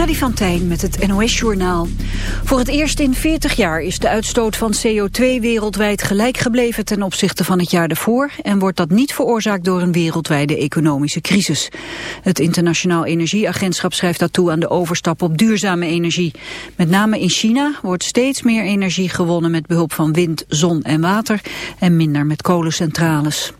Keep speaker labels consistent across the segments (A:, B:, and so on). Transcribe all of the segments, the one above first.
A: Freddy van Tijn met het NOS-journaal. Voor het eerst in 40 jaar is de uitstoot van CO2 wereldwijd gelijk gebleven ten opzichte van het jaar ervoor en wordt dat niet veroorzaakt door een wereldwijde economische crisis. Het Internationaal Energieagentschap schrijft dat toe aan de overstap op duurzame energie. Met name in China wordt steeds meer energie gewonnen met behulp van wind, zon en water en minder met kolencentrales.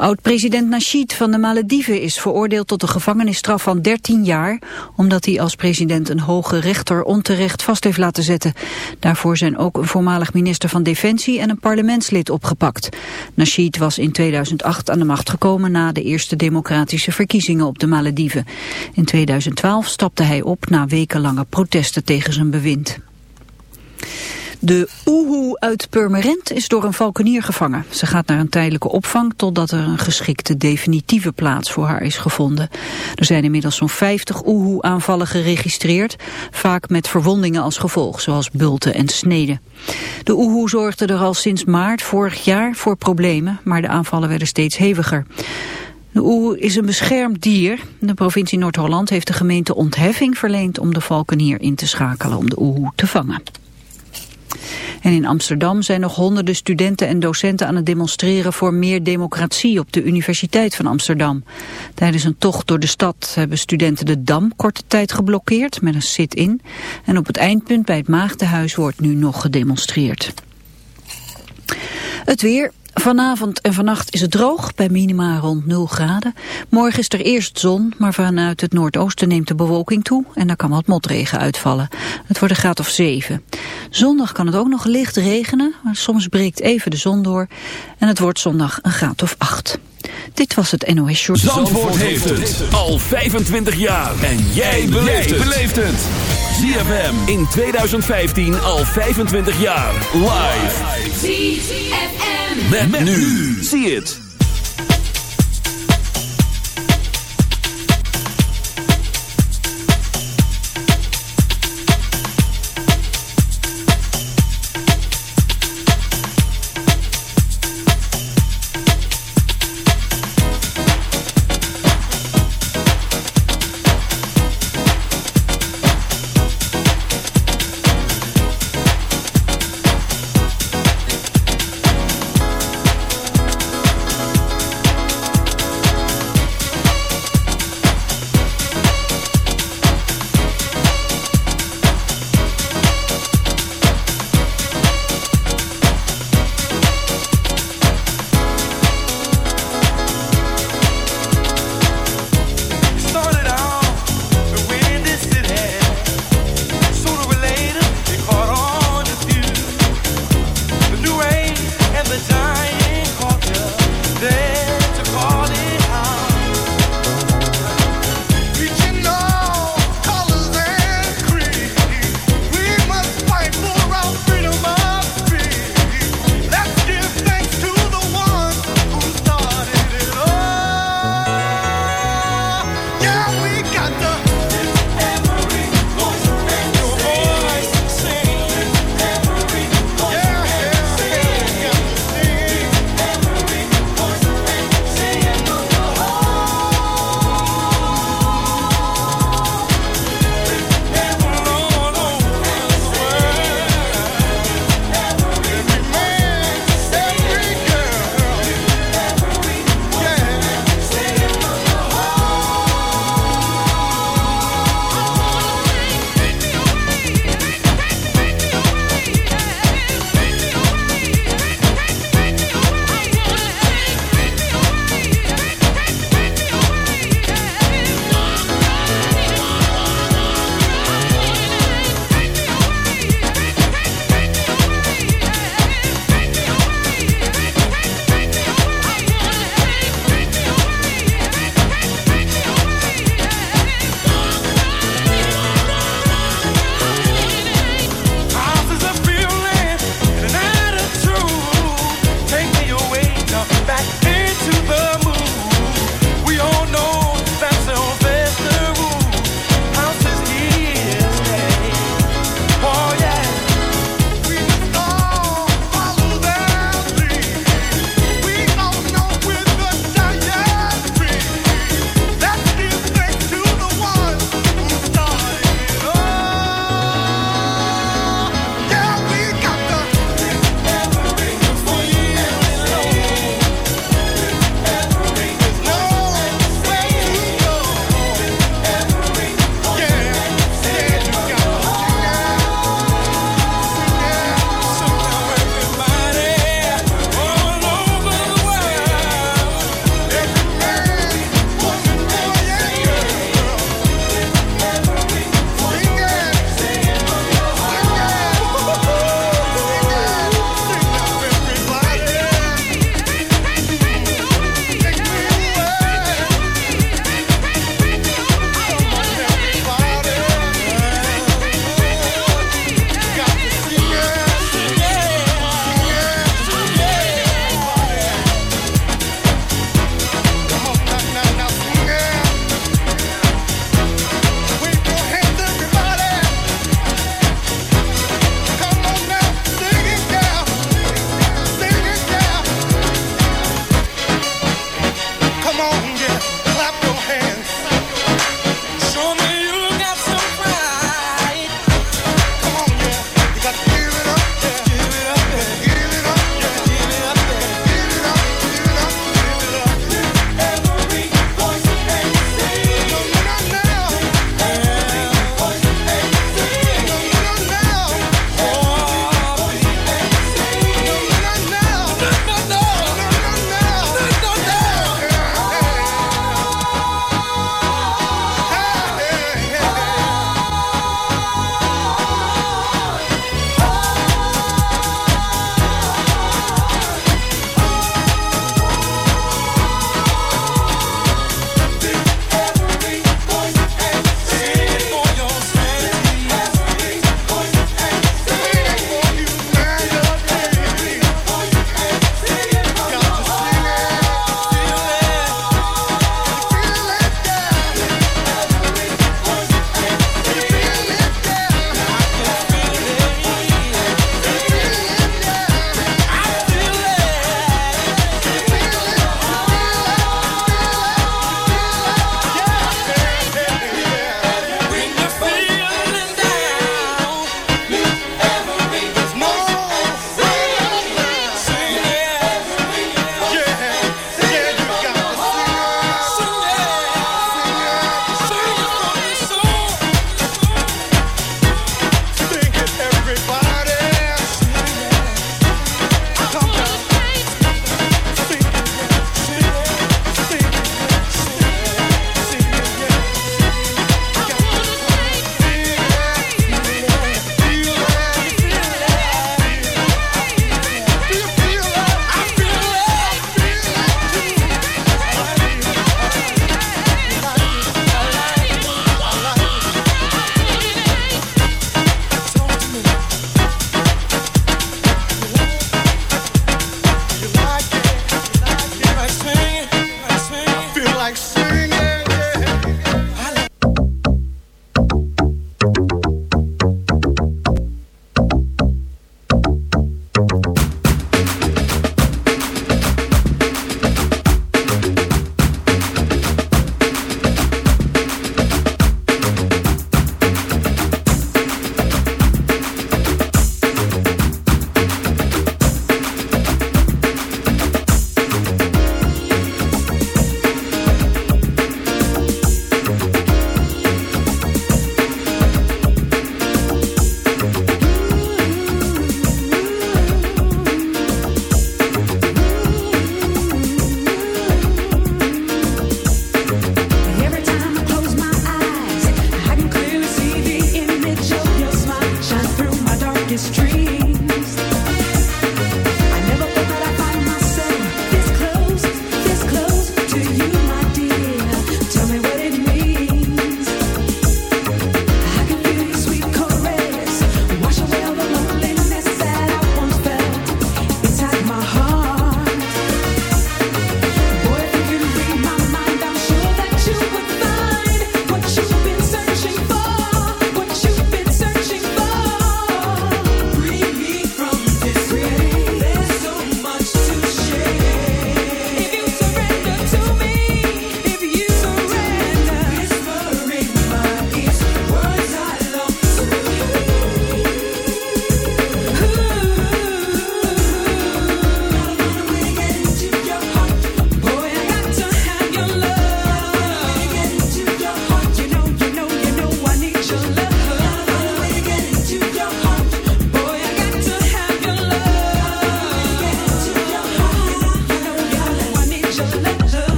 A: Oud-president Nasheed van de Malediven is veroordeeld tot een gevangenisstraf van 13 jaar, omdat hij als president een hoge rechter onterecht vast heeft laten zetten. Daarvoor zijn ook een voormalig minister van Defensie en een parlementslid opgepakt. Nasheed was in 2008 aan de macht gekomen na de eerste democratische verkiezingen op de Malediven. In 2012 stapte hij op na wekenlange protesten tegen zijn bewind. De oehoe uit Purmerend is door een valkenier gevangen. Ze gaat naar een tijdelijke opvang totdat er een geschikte definitieve plaats voor haar is gevonden. Er zijn inmiddels zo'n 50 oehoe-aanvallen geregistreerd, vaak met verwondingen als gevolg, zoals bulten en sneden. De oehoe zorgde er al sinds maart vorig jaar voor problemen, maar de aanvallen werden steeds heviger. De oehoe is een beschermd dier. De provincie Noord-Holland heeft de gemeente ontheffing verleend om de valkenier in te schakelen om de oehoe te vangen. En in Amsterdam zijn nog honderden studenten en docenten aan het demonstreren voor meer democratie op de Universiteit van Amsterdam. Tijdens een tocht door de stad hebben studenten de Dam korte tijd geblokkeerd met een sit-in. En op het eindpunt bij het Maagdenhuis wordt nu nog gedemonstreerd. Het weer, Vanavond en vannacht is het droog, bij minima rond 0 graden. Morgen is er eerst zon, maar vanuit het noordoosten neemt de bewolking toe... en daar kan wat motregen uitvallen. Het wordt een graad of 7. Zondag kan het ook nog licht regenen, maar soms breekt even de zon door... en het wordt zondag een graad of 8. Dit was het NOS Short.
B: Zandvoort, heeft het al 25 jaar. En jij beleeft het. ZFM in 2015 al 25 jaar. Live. ZFM. Met, nu. Zie het.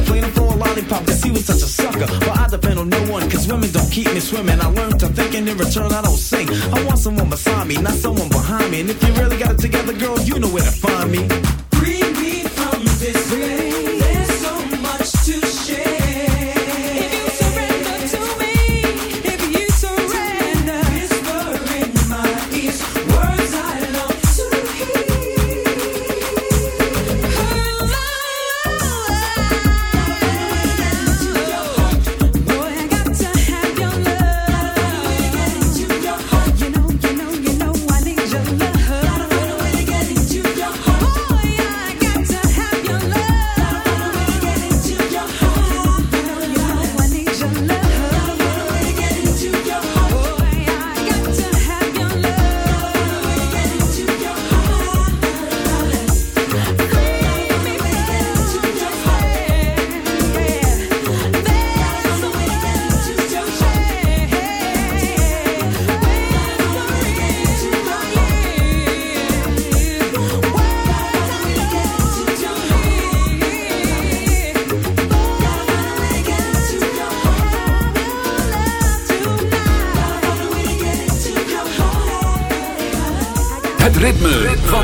C: Complaining for a lollipop cause he was such a sucker. But I depend on no one cause women don't keep me swimming. I learned to think and in return I don't sing. I want someone beside me, not someone behind me. And if you really got it together, girl, you know where to find me.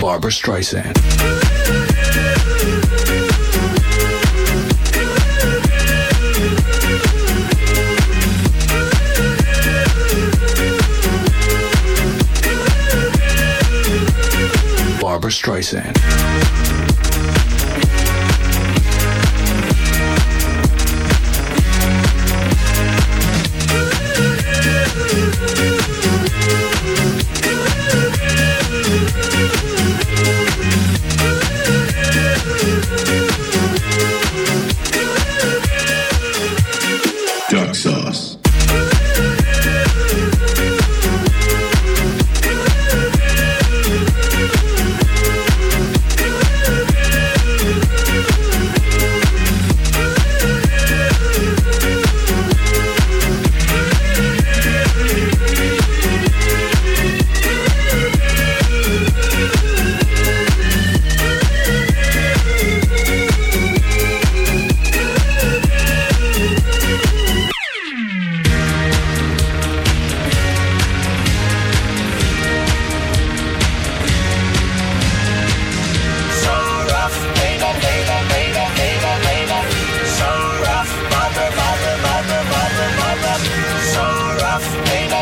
D: Barbara Streisand. Streisand.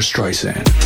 E: Streisand.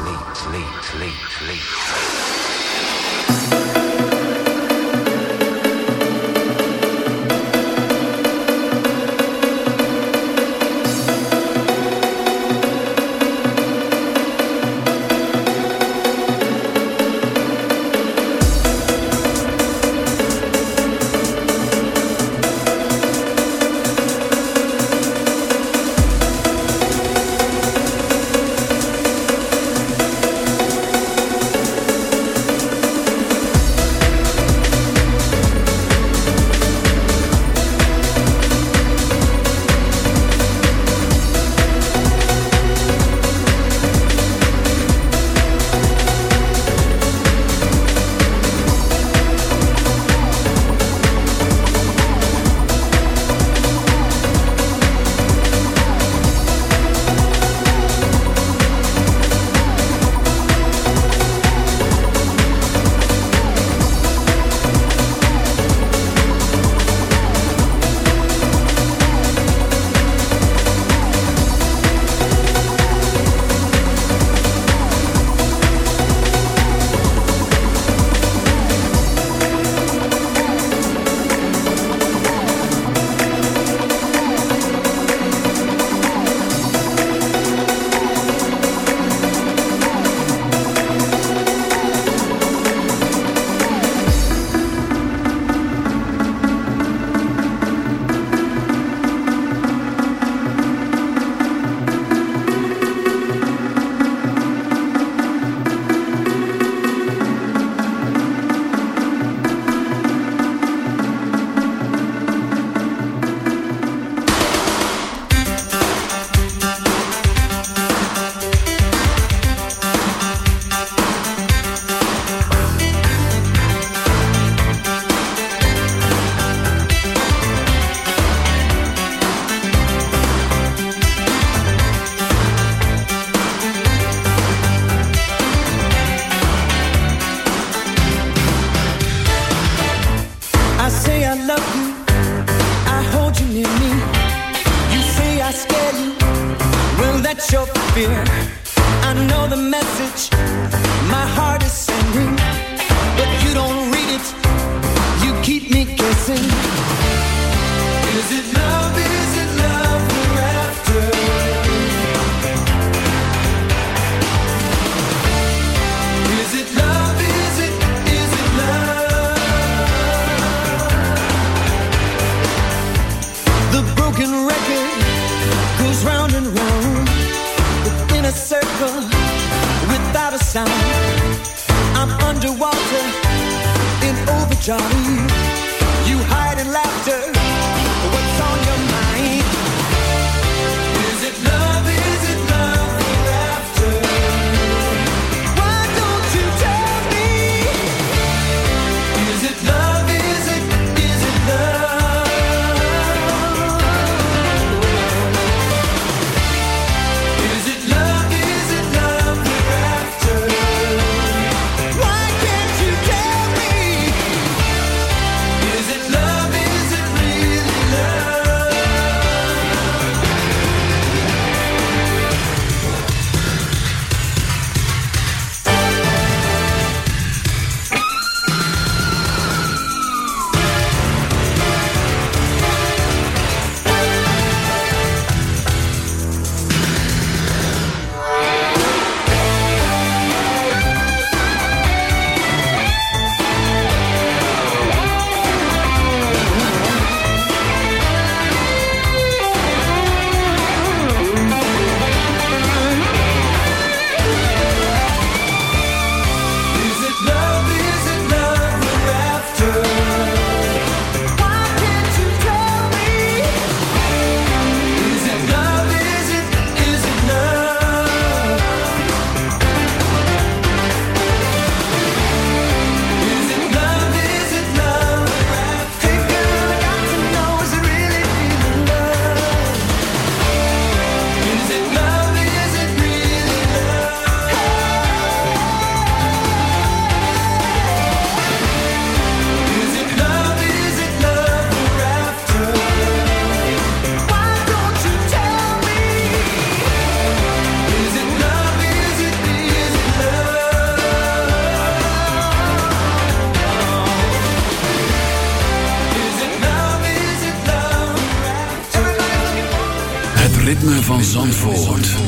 F: on
G: Zandvoort.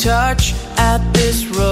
H: touch
I: at this road.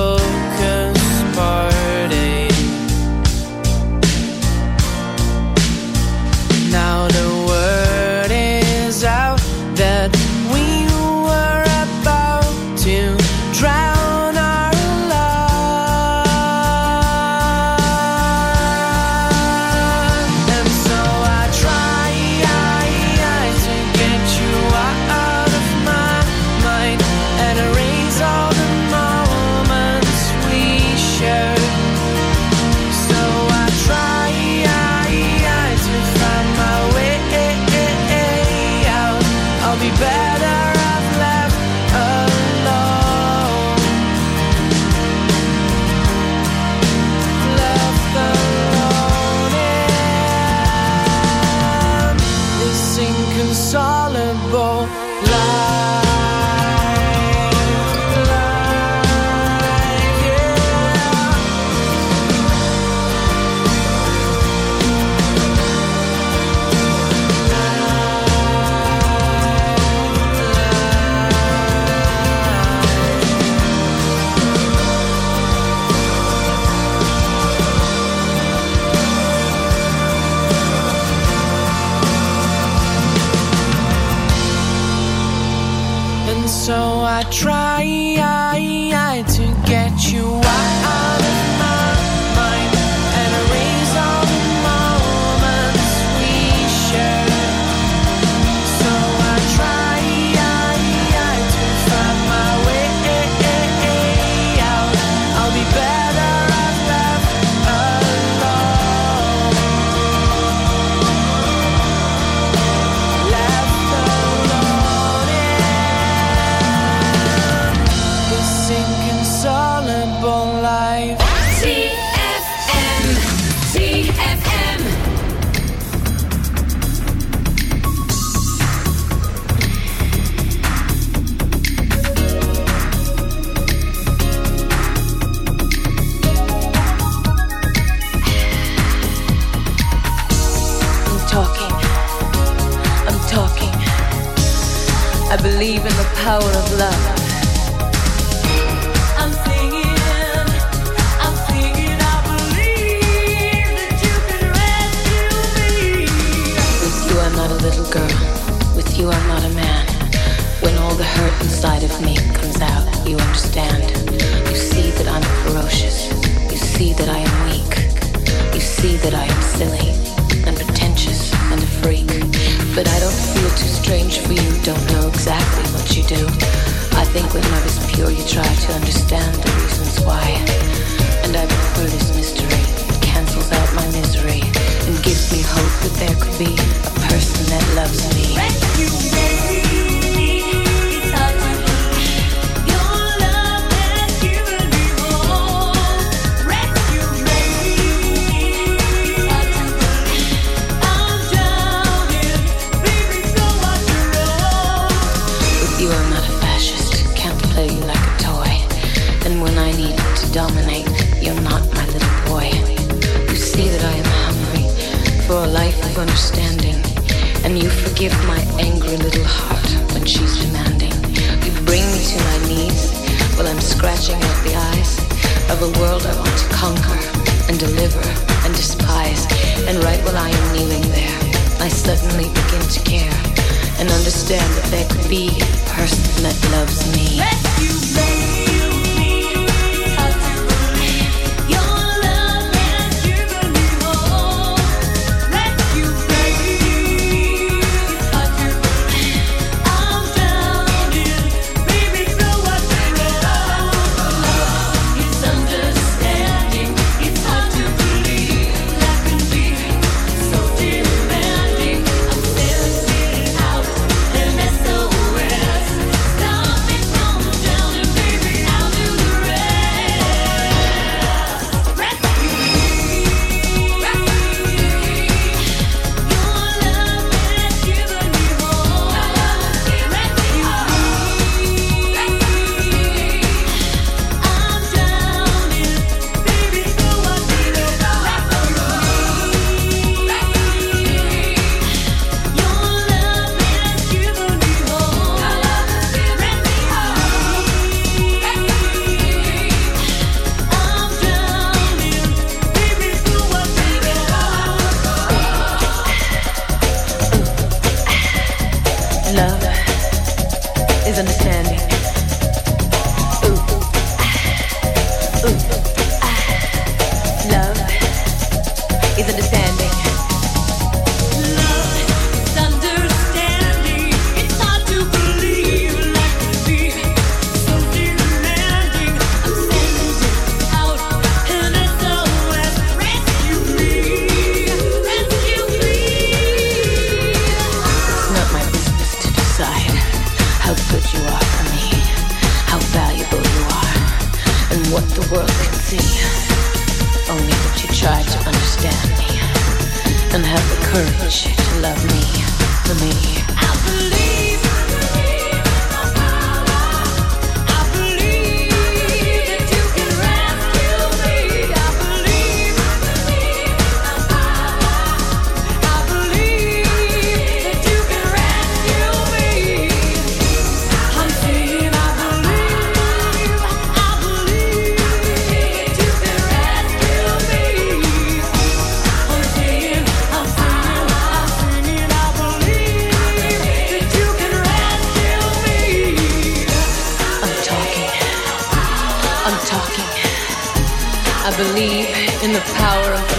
I: of
H: a world I want to conquer and deliver and despise. And right while I am kneeling there, I suddenly begin to care and understand that there could be a person that loves me.
E: Rescue me.
H: world can see. Only that you try to understand me and have the courage to love me for me.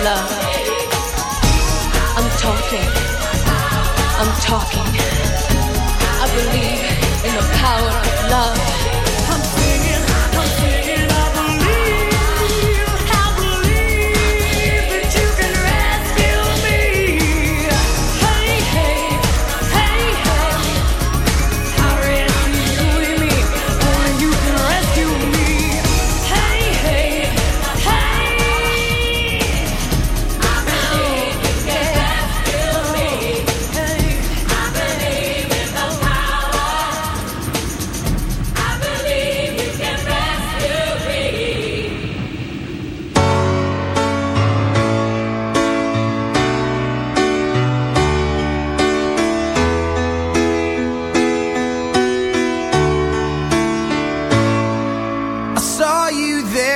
H: love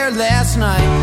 D: there last night.